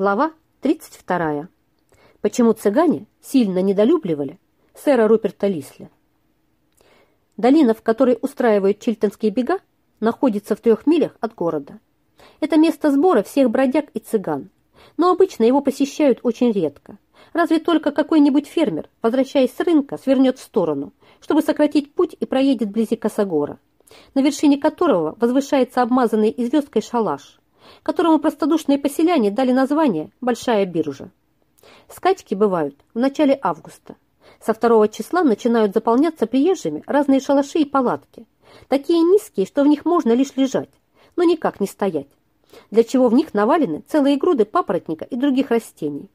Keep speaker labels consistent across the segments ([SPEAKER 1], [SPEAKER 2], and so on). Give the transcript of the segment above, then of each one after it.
[SPEAKER 1] Глава 32. Почему цыгане сильно недолюбливали сэра Руперта Лисля? Долина, в которой устраивают чильтонские бега, находится в трех милях от города. Это место сбора всех бродяг и цыган, но обычно его посещают очень редко. Разве только какой-нибудь фермер, возвращаясь с рынка, свернет в сторону, чтобы сократить путь и проедет вблизи Косогора, на вершине которого возвышается обмазанный звездкой шалаш, которому простодушные поселяне дали название «Большая биржа». Скачки бывают в начале августа. Со второго числа начинают заполняться приезжими разные шалаши и палатки, такие низкие, что в них можно лишь лежать, но никак не стоять, для чего в них навалены целые груды папоротника и других растений.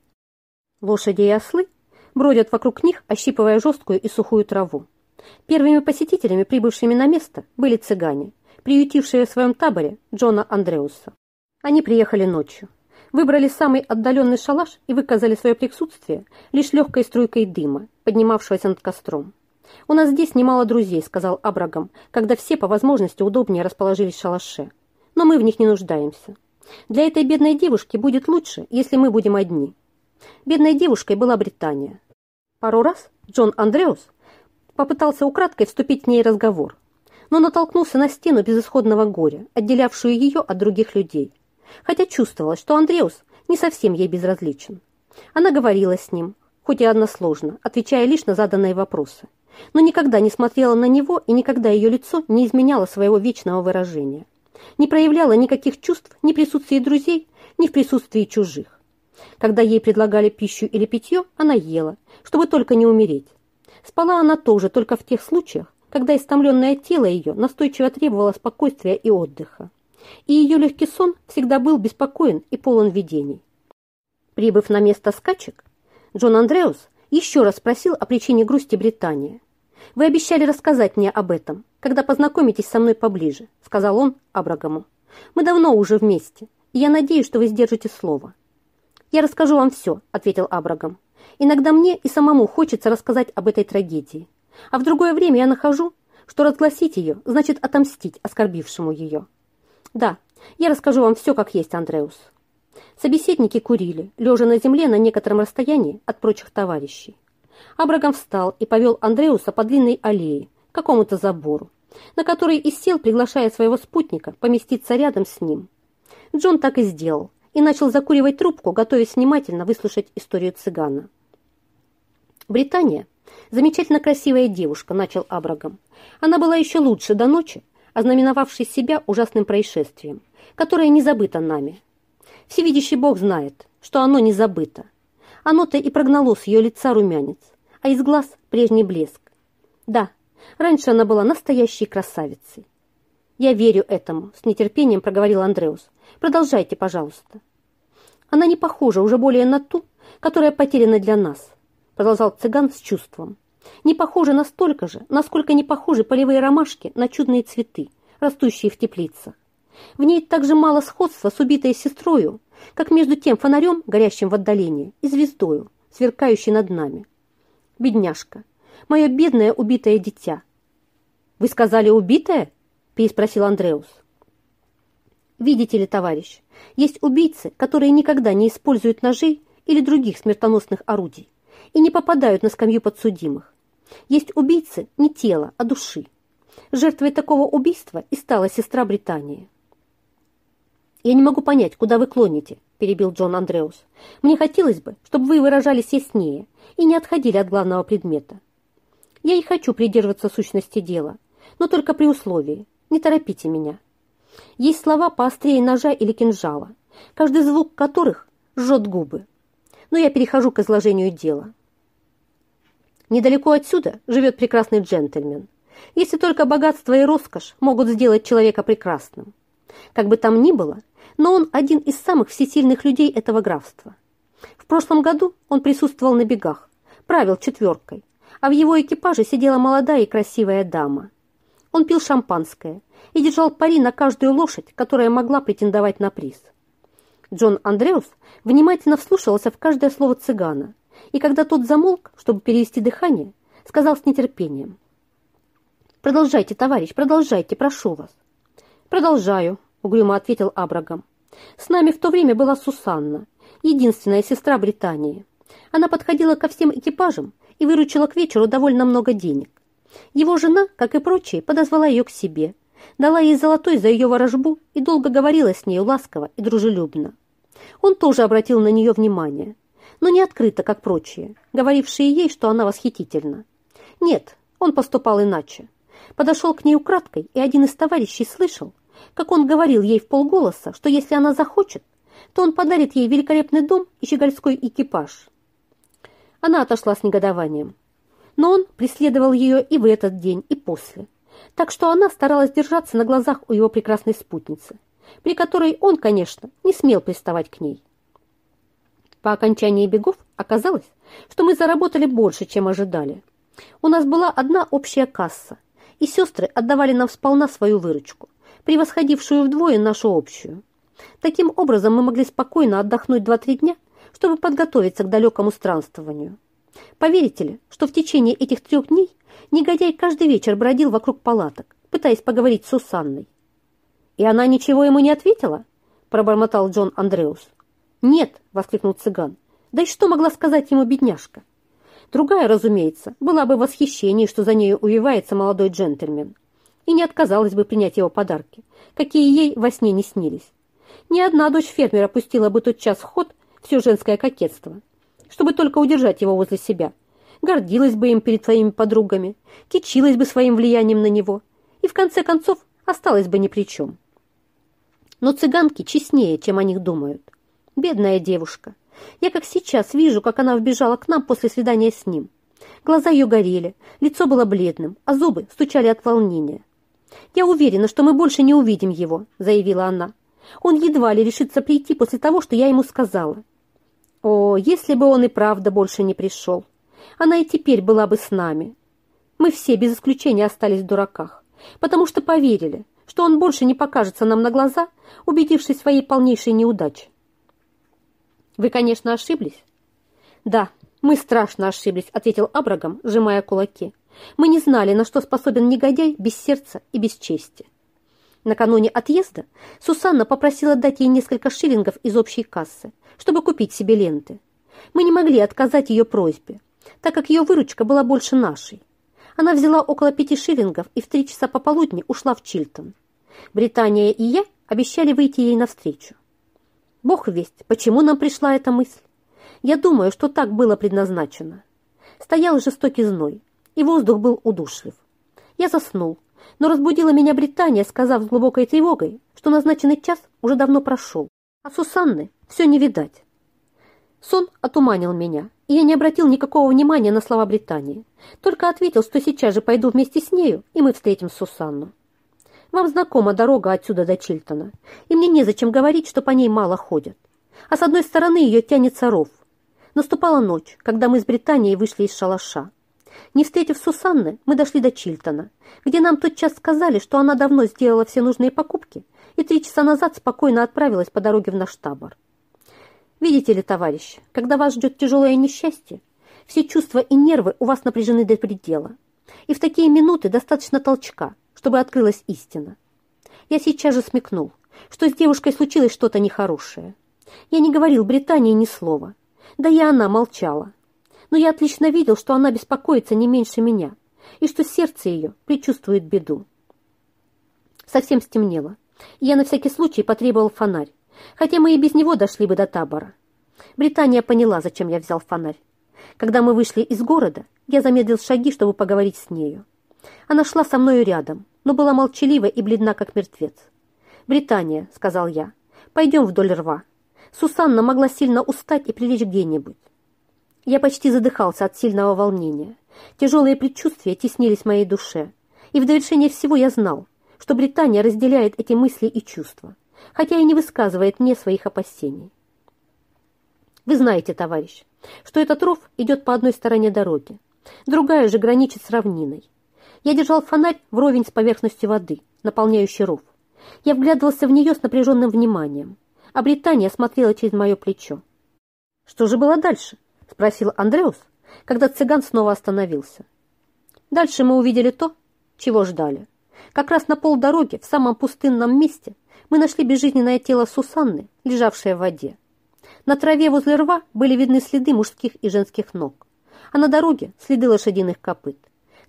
[SPEAKER 1] Лошади и ослы бродят вокруг них, ощипывая жесткую и сухую траву. Первыми посетителями, прибывшими на место, были цыгане, приютившие в своем таборе Джона Андреуса. Они приехали ночью, выбрали самый отдаленный шалаш и выказали свое присутствие лишь легкой струйкой дыма, поднимавшегося над костром. «У нас здесь немало друзей», — сказал Абрагам, когда все по возможности удобнее расположились в шалаше. «Но мы в них не нуждаемся. Для этой бедной девушки будет лучше, если мы будем одни». Бедной девушкой была Британия. Пару раз Джон Андреус попытался украдкой вступить в ней разговор, но натолкнулся на стену безысходного горя, отделявшую ее от других людей хотя чувствовала, что Андреус не совсем ей безразличен. Она говорила с ним, хоть и односложно, отвечая лишь на заданные вопросы, но никогда не смотрела на него и никогда ее лицо не изменяло своего вечного выражения. Не проявляла никаких чувств ни в присутствии друзей, ни в присутствии чужих. Когда ей предлагали пищу или питье, она ела, чтобы только не умереть. Спала она тоже только в тех случаях, когда истомленное тело ее настойчиво требовало спокойствия и отдыха и ее легкий сон всегда был беспокоен и полон видений. Прибыв на место скачек, Джон Андреус еще раз спросил о причине грусти Британии. «Вы обещали рассказать мне об этом, когда познакомитесь со мной поближе», сказал он Абрагаму. «Мы давно уже вместе, и я надеюсь, что вы сдержите слово». «Я расскажу вам все», — ответил Абрагам. «Иногда мне и самому хочется рассказать об этой трагедии, а в другое время я нахожу, что разгласить ее значит отомстить оскорбившему ее». Да, я расскажу вам все, как есть, Андреус. Собеседники курили, лежа на земле на некотором расстоянии от прочих товарищей. Абрагам встал и повел Андреуса по длинной аллее к какому-то забору, на который и сел, приглашая своего спутника поместиться рядом с ним. Джон так и сделал и начал закуривать трубку, готовясь внимательно выслушать историю цыгана. Британия – замечательно красивая девушка, начал Абрагам. Она была еще лучше до ночи, ознаменовавший себя ужасным происшествием, которое не забыто нами. Всевидящий Бог знает, что оно не забыто. Оно-то и прогнало с ее лица румянец, а из глаз прежний блеск. Да, раньше она была настоящей красавицей. «Я верю этому», — с нетерпением проговорил Андреус. «Продолжайте, пожалуйста». «Она не похожа уже более на ту, которая потеряна для нас», — продолжал цыган с чувством не похожи настолько же, насколько не похожи полевые ромашки на чудные цветы, растущие в теплицах. В ней также мало сходства с убитой сестрою, как между тем фонарем, горящим в отдалении, и звездою, сверкающей над нами. Бедняжка, мое бедное убитое дитя. «Вы сказали убитое?» – переспросил Андреус. «Видите ли, товарищ, есть убийцы, которые никогда не используют ножей или других смертоносных орудий и не попадают на скамью подсудимых. Есть убийцы не тела, а души. Жертвой такого убийства и стала сестра Британии. «Я не могу понять, куда вы клоните», – перебил Джон Андреус. «Мне хотелось бы, чтобы вы выражались яснее и не отходили от главного предмета. Я и хочу придерживаться сущности дела, но только при условии. Не торопите меня. Есть слова поострее ножа или кинжала, каждый звук которых жжет губы. Но я перехожу к изложению дела. Недалеко отсюда живет прекрасный джентльмен. Если только богатство и роскошь могут сделать человека прекрасным. Как бы там ни было, но он один из самых всесильных людей этого графства. В прошлом году он присутствовал на бегах, правил четверкой, а в его экипаже сидела молодая и красивая дама. Он пил шампанское и держал пари на каждую лошадь, которая могла претендовать на приз. Джон Андреус внимательно вслушивался в каждое слово цыгана – и когда тот замолк, чтобы перевести дыхание, сказал с нетерпением. «Продолжайте, товарищ, продолжайте, прошу вас». «Продолжаю», — угрюмо ответил Абрагам. «С нами в то время была Сусанна, единственная сестра Британии. Она подходила ко всем экипажам и выручила к вечеру довольно много денег. Его жена, как и прочие, подозвала ее к себе, дала ей золотой за ее ворожбу и долго говорила с нею ласково и дружелюбно. Он тоже обратил на нее внимание, но не открыто, как прочие, говорившие ей, что она восхитительна. Нет, он поступал иначе. Подошел к ней украдкой, и один из товарищей слышал, как он говорил ей в полголоса, что если она захочет, то он подарит ей великолепный дом и щегольской экипаж. Она отошла с негодованием. Но он преследовал ее и в этот день, и после. Так что она старалась держаться на глазах у его прекрасной спутницы, при которой он, конечно, не смел приставать к ней. По окончании бегов оказалось, что мы заработали больше, чем ожидали. У нас была одна общая касса, и сестры отдавали нам сполна свою выручку, превосходившую вдвое нашу общую. Таким образом мы могли спокойно отдохнуть 2-3 дня, чтобы подготовиться к далекому странствованию. Поверите ли, что в течение этих трех дней негодяй каждый вечер бродил вокруг палаток, пытаясь поговорить с Сусанной. «И она ничего ему не ответила?» – пробормотал Джон Андреус. «Нет!» – воскликнул цыган. «Да и что могла сказать ему бедняжка?» Другая, разумеется, была бы в восхищении, что за нею увивается молодой джентльмен, и не отказалась бы принять его подарки, какие ей во сне не снились. Ни одна дочь фермера пустила бы тот час в ход все женское кокетство, чтобы только удержать его возле себя, гордилась бы им перед своими подругами, кичилась бы своим влиянием на него и, в конце концов, осталась бы ни при чем. Но цыганки честнее, чем о них думают. Бедная девушка. Я как сейчас вижу, как она вбежала к нам после свидания с ним. Глаза ее горели, лицо было бледным, а зубы стучали от волнения. «Я уверена, что мы больше не увидим его», — заявила она. «Он едва ли решится прийти после того, что я ему сказала». О, если бы он и правда больше не пришел. Она и теперь была бы с нами. Мы все без исключения остались в дураках, потому что поверили, что он больше не покажется нам на глаза, убедившись в своей полнейшей неудаче. Вы, конечно, ошиблись? Да, мы страшно ошиблись, ответил Абрагам, сжимая кулаки. Мы не знали, на что способен негодяй без сердца и без чести. Накануне отъезда Сусанна попросила дать ей несколько шиллингов из общей кассы, чтобы купить себе ленты. Мы не могли отказать ее просьбе, так как ее выручка была больше нашей. Она взяла около пяти шиллингов и в три часа пополудни ушла в Чилтон. Британия и я обещали выйти ей навстречу. Бог весть, почему нам пришла эта мысль. Я думаю, что так было предназначено. Стоял жестокий зной, и воздух был удушлив. Я заснул, но разбудила меня Британия, сказав с глубокой тревогой, что назначенный час уже давно прошел, а Сусанны все не видать. Сон отуманил меня, и я не обратил никакого внимания на слова Британии, только ответил, что сейчас же пойду вместе с нею, и мы встретим Сусанну. Вам знакома дорога отсюда до Чильтона, и мне незачем говорить, что по ней мало ходят. А с одной стороны ее тянется ров. Наступала ночь, когда мы с Британией вышли из шалаша. Не встретив Сусанны, мы дошли до Чильтона, где нам тотчас сказали, что она давно сделала все нужные покупки и три часа назад спокойно отправилась по дороге в наш табор. Видите ли, товарищ, когда вас ждет тяжелое несчастье, все чувства и нервы у вас напряжены до предела. И в такие минуты достаточно толчка, чтобы открылась истина. Я сейчас же смекнул, что с девушкой случилось что-то нехорошее. Я не говорил Британии ни слова. Да и она молчала. Но я отлично видел, что она беспокоится не меньше меня, и что сердце ее предчувствует беду. Совсем стемнело, я на всякий случай потребовал фонарь, хотя мы и без него дошли бы до табора. Британия поняла, зачем я взял фонарь. Когда мы вышли из города, я замедлил шаги, чтобы поговорить с нею. Она шла со мною рядом, но была молчалива и бледна, как мертвец. «Британия», — сказал я, — «пойдем вдоль рва». Сусанна могла сильно устать и прилечь где-нибудь. Я почти задыхался от сильного волнения. Тяжелые предчувствия теснились в моей душе. И в довершение всего я знал, что Британия разделяет эти мысли и чувства, хотя и не высказывает мне своих опасений. Вы знаете, товарищ, что этот ров идет по одной стороне дороги, другая же граничит с равниной. Я держал фонарь вровень с поверхностью воды, наполняющей ров. Я вглядывался в нее с напряженным вниманием, а Британия смотрела через мое плечо. «Что же было дальше?» – спросил Андреус, когда цыган снова остановился. Дальше мы увидели то, чего ждали. Как раз на полдороги, в самом пустынном месте, мы нашли безжизненное тело Сусанны, лежавшее в воде. На траве возле рва были видны следы мужских и женских ног, а на дороге следы лошадиных копыт.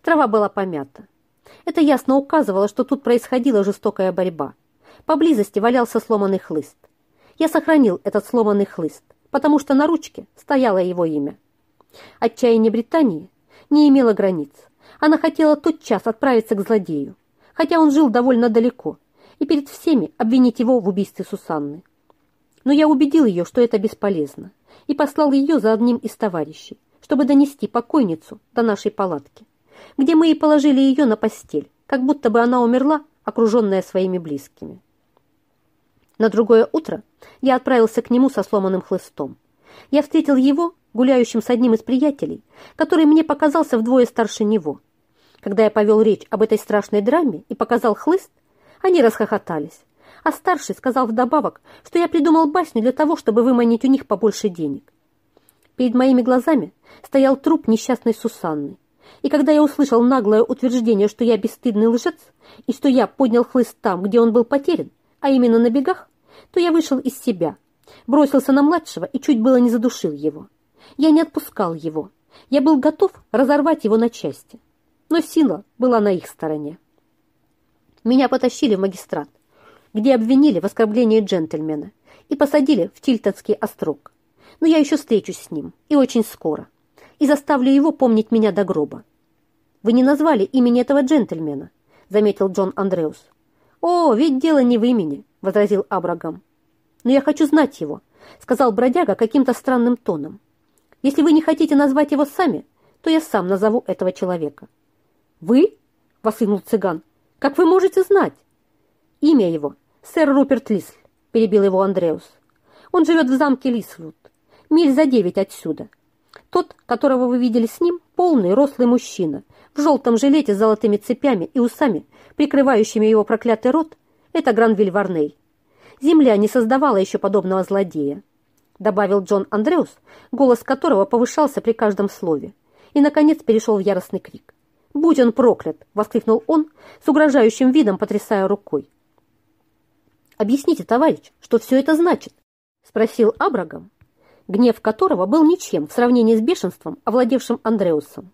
[SPEAKER 1] Трава была помята. Это ясно указывало, что тут происходила жестокая борьба. Поблизости валялся сломанный хлыст. Я сохранил этот сломанный хлыст, потому что на ручке стояло его имя. Отчаяние Британии не имело границ. Она хотела тотчас отправиться к злодею, хотя он жил довольно далеко, и перед всеми обвинить его в убийстве Сусанны. Но я убедил ее, что это бесполезно, и послал ее за одним из товарищей, чтобы донести покойницу до нашей палатки, где мы и положили ее на постель, как будто бы она умерла, окруженная своими близкими. На другое утро я отправился к нему со сломанным хлыстом. Я встретил его, гуляющим с одним из приятелей, который мне показался вдвое старше него. Когда я повел речь об этой страшной драме и показал хлыст, они расхохотались, а старший сказал вдобавок, что я придумал басню для того, чтобы выманить у них побольше денег. Перед моими глазами стоял труп несчастной Сусанны, и когда я услышал наглое утверждение, что я бесстыдный лжец, и что я поднял хлыст там, где он был потерян, а именно на бегах, то я вышел из себя, бросился на младшего и чуть было не задушил его. Я не отпускал его. Я был готов разорвать его на части. Но сила была на их стороне. Меня потащили в магистрат, где обвинили в оскорблении джентльмена и посадили в Тильтонский острог. Но я еще встречусь с ним, и очень скоро, и заставлю его помнить меня до гроба. Вы не назвали имени этого джентльмена, заметил Джон Андреус. «О, ведь дело не в имени», — возразил Абрагам. «Но я хочу знать его», — сказал бродяга каким-то странным тоном. «Если вы не хотите назвать его сами, то я сам назову этого человека». «Вы?» — воскликнул цыган. «Как вы можете знать?» «Имя его — сэр Руперт Лисль», — перебил его Андреус. «Он живет в замке Лислуд, миль за девять отсюда. Тот, которого вы видели с ним, полный, рослый мужчина, в желтом жилете с золотыми цепями и усами, прикрывающими его проклятый рот, это Гранвиль Варней. Земля не создавала еще подобного злодея, добавил Джон Андреус, голос которого повышался при каждом слове, и, наконец, перешел в яростный крик. «Будь он проклят!» — воскликнул он, с угрожающим видом потрясая рукой. «Объясните, товарищ, что все это значит?» — спросил Абрагам, гнев которого был ничем в сравнении с бешенством, овладевшим Андреусом.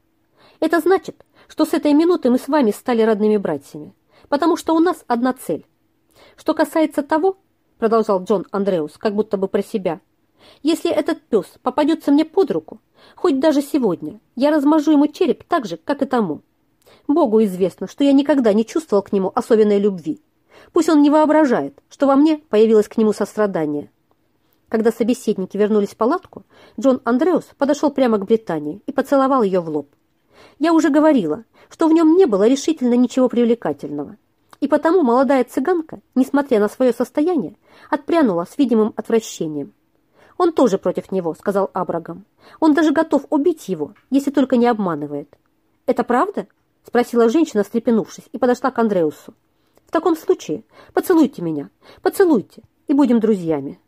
[SPEAKER 1] «Это значит, что с этой минуты мы с вами стали родными братьями, потому что у нас одна цель. Что касается того, продолжал Джон Андреус, как будто бы про себя, если этот пес попадется мне под руку, хоть даже сегодня, я размажу ему череп так же, как и тому. Богу известно, что я никогда не чувствовал к нему особенной любви. Пусть он не воображает, что во мне появилось к нему сострадание. Когда собеседники вернулись в палатку, Джон Андреус подошел прямо к Британии и поцеловал ее в лоб. Я уже говорила, что в нем не было решительно ничего привлекательного. И потому молодая цыганка, несмотря на свое состояние, отпрянула с видимым отвращением. «Он тоже против него», — сказал Абрагам. «Он даже готов убить его, если только не обманывает». «Это правда?» — спросила женщина, встрепенувшись, и подошла к Андреусу. «В таком случае поцелуйте меня, поцелуйте, и будем друзьями».